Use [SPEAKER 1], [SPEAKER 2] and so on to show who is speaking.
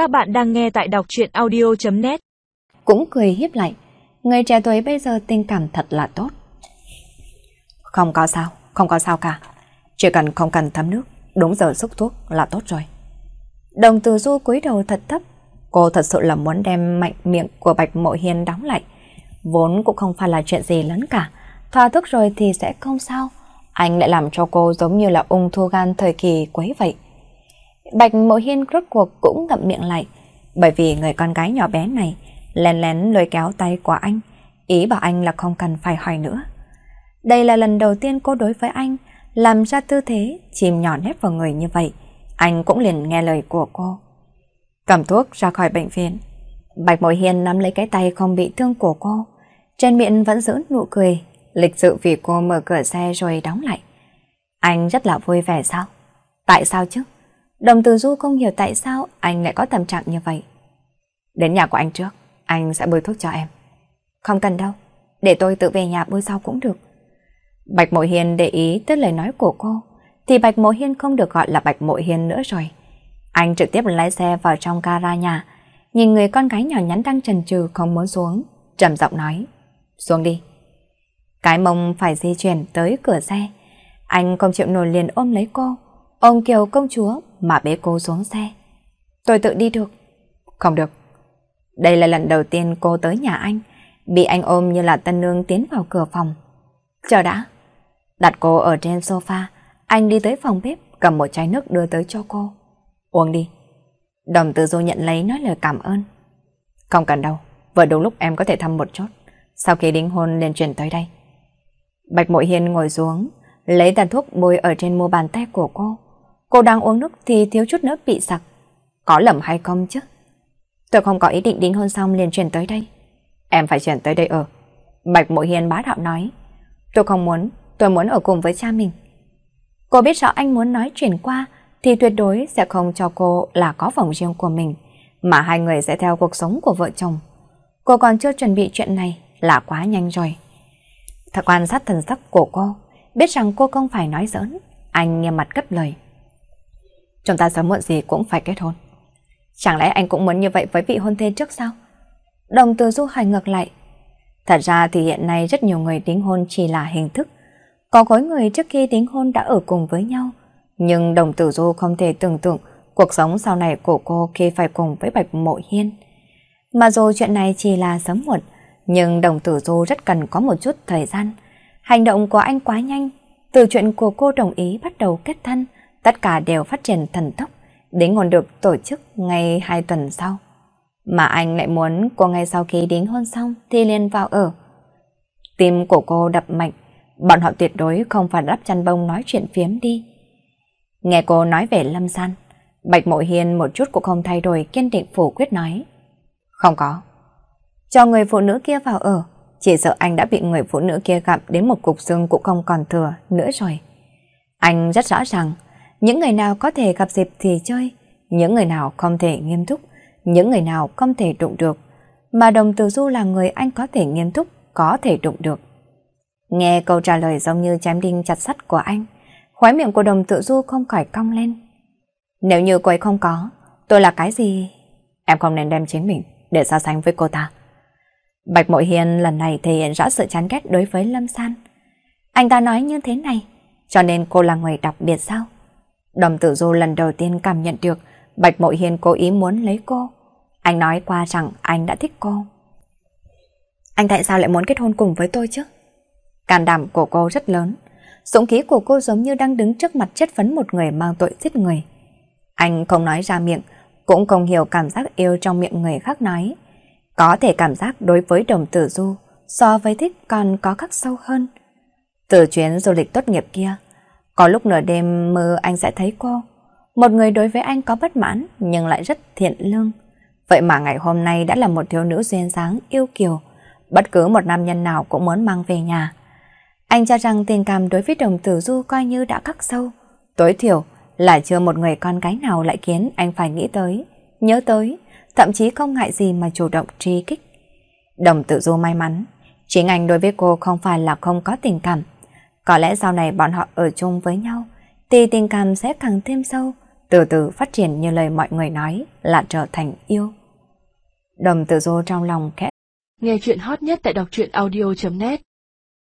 [SPEAKER 1] Các bạn đang nghe tại đọc truyện audio.net
[SPEAKER 2] Cũng cười hiếp lại, người trẻ tuổi bây giờ tình cảm thật là tốt. Không có sao, không có sao cả. Chỉ cần không cần thấm nước, đúng giờ xúc thuốc là tốt rồi. Đồng từ du cúi đầu thật thấp, cô thật sự là muốn đem mạnh miệng của Bạch Mộ Hiên đóng lại. Vốn cũng không phải là chuyện gì lớn cả, thoa thức rồi thì sẽ không sao. Anh lại làm cho cô giống như là ung thư gan thời kỳ quấy vậy. Bạch Mộ Hiên rốt cuộc cũng ngậm miệng lại, bởi vì người con gái nhỏ bé này lén lén lôi kéo tay của anh, ý bảo anh là không cần phải hỏi nữa. Đây là lần đầu tiên cô đối với anh làm ra tư thế chìm nhỏ nếp vào người như vậy. Anh cũng liền nghe lời của cô. Cầm thuốc ra khỏi bệnh viện. Bạch Mộ Hiên nắm lấy cái tay không bị thương của cô. Trên miệng vẫn giữ nụ cười, lịch sự vì cô mở cửa xe rồi đóng lại. Anh rất là vui vẻ sao? Tại sao chứ? Đồng Từ Du không hiểu tại sao anh lại có tâm trạng như vậy. Đến nhà của anh trước, anh sẽ bôi thuốc cho em. Không cần đâu, để tôi tự về nhà bôi sau cũng được. Bạch Mộ Hiên để ý tới lời nói của cô, thì Bạch Mộ Hiên không được gọi là Bạch Mộ Hiên nữa rồi. Anh trực tiếp lái xe vào trong gara nhà, nhìn người con gái nhỏ nhắn đang chần chừ không muốn xuống, trầm giọng nói, xuống đi. Cái mông phải di chuyển tới cửa xe, anh không chịu nổi liền ôm lấy cô, ôm Kiều công chúa mà bế cô xuống xe. Tôi tự đi được. Không được. Đây là lần đầu tiên cô tới nhà anh, bị anh ôm như là tân nương tiến vào cửa phòng. Chờ đã. Đặt cô ở trên sofa, anh đi tới phòng bếp, cầm một chai nước đưa tới cho cô. Uống đi. Đồng tử du nhận lấy nói lời cảm ơn. Không cần đâu, vừa đúng lúc em có thể thăm một chút. Sau khi đính hôn liền chuyển tới đây. Bạch Mội Hiên ngồi xuống, lấy tàn thuốc bôi ở trên mu bàn tay của cô. Cô đang uống nước thì thiếu chút nữa bị sặc. Có lầm hay không chứ? Tôi không có ý định đính hôn xong liền chuyển tới đây. Em phải chuyển tới đây ở. Bạch Mộ Hiền bá đạo nói. Tôi không muốn, tôi muốn ở cùng với cha mình. Cô biết rõ anh muốn nói chuyển qua thì tuyệt đối sẽ không cho cô là có phòng riêng của mình, mà hai người sẽ theo cuộc sống của vợ chồng. Cô còn chưa chuẩn bị chuyện này là quá nhanh rồi. Thật quan sát thần sắc của cô, biết rằng cô không phải nói giỡn, anh nghiêm mặt cất lời. Chúng ta sớm muộn gì cũng phải kết hôn. Chẳng lẽ anh cũng muốn như vậy với vị hôn thê trước sao? Đồng từ du hỏi ngược lại. Thật ra thì hiện nay rất nhiều người đính hôn chỉ là hình thức. Có khối người trước khi đính hôn đã ở cùng với nhau. Nhưng đồng tử du không thể tưởng tượng cuộc sống sau này của cô khi phải cùng với Bạch Mộ Hiên. Mà dù chuyện này chỉ là sớm muộn, nhưng đồng tử du rất cần có một chút thời gian. Hành động của anh quá nhanh, từ chuyện của cô đồng ý bắt đầu kết thân, tất cả đều phát triển thần tốc, đính hôn được tổ chức ngay hai tuần sau. Mà anh lại muốn cô ngay sau khi đính hôn xong thì liền vào ở. Tim của cô đập mạnh, bọn họ tuyệt đối không phải đắp chăn bông nói chuyện phiếm đi. Nghe cô nói về Lâm San, Bạch Mộ Hiên một chút cũng không thay đổi kiên định phủ quyết nói. Không có. Cho người phụ nữ kia vào ở, chỉ sợ anh đã bị người phụ nữ kia gặp đến một cục xương cũng không còn thừa nữa rồi. Anh rất rõ ràng, những người nào có thể gặp dịp thì chơi, những người nào không thể nghiêm túc, những người nào không thể đụng được. Mà đồng tử du là người anh có thể nghiêm túc, có thể đụng được. Nghe câu trả lời giống như chém đinh chặt sắt của anh, khóe miệng của đồng tự du không khỏi cong lên. Nếu như cô ấy không có, tôi là cái gì? Em không nên đem chính mình để so sánh với cô ta. Bạch Mội Hiền lần này thể hiện rõ sự chán ghét đối với Lâm San. Anh ta nói như thế này, cho nên cô là người đặc biệt sao? Đồng tử du lần đầu tiên cảm nhận được Bạch Mội Hiền cố ý muốn lấy cô. Anh nói qua rằng anh đã thích cô. Anh tại sao lại muốn kết hôn cùng với tôi chứ? Can đảm của cô rất lớn. Dũng khí của cô giống như đang đứng trước mặt chất vấn một người mang tội giết người. Anh không nói ra miệng, cũng không hiểu cảm giác yêu trong miệng người khác nói. Có thể cảm giác đối với đồng tử du so với thích còn có khắc sâu hơn. Từ chuyến du lịch tốt nghiệp kia, có lúc nửa đêm mơ anh sẽ thấy cô. Một người đối với anh có bất mãn nhưng lại rất thiện lương. Vậy mà ngày hôm nay đã là một thiếu nữ duyên dáng yêu kiều. Bất cứ một nam nhân nào cũng muốn mang về nhà. Anh cho rằng tình cảm đối với đồng tử du coi như đã khắc sâu. Tối thiểu là chưa một người con gái nào lại khiến anh phải nghĩ tới, nhớ tới, thậm chí không ngại gì mà chủ động truy kích. Đồng tử du may mắn, chính anh đối với cô không phải là không có tình cảm, có lẽ sau này bọn họ ở chung với nhau thì tình cảm sẽ càng thêm sâu, từ từ phát triển như lời mọi người nói là trở thành yêu. Đồng tử dô trong lòng khẽ.
[SPEAKER 1] Nghe chuyện hot nhất tại đọc truyện audio.net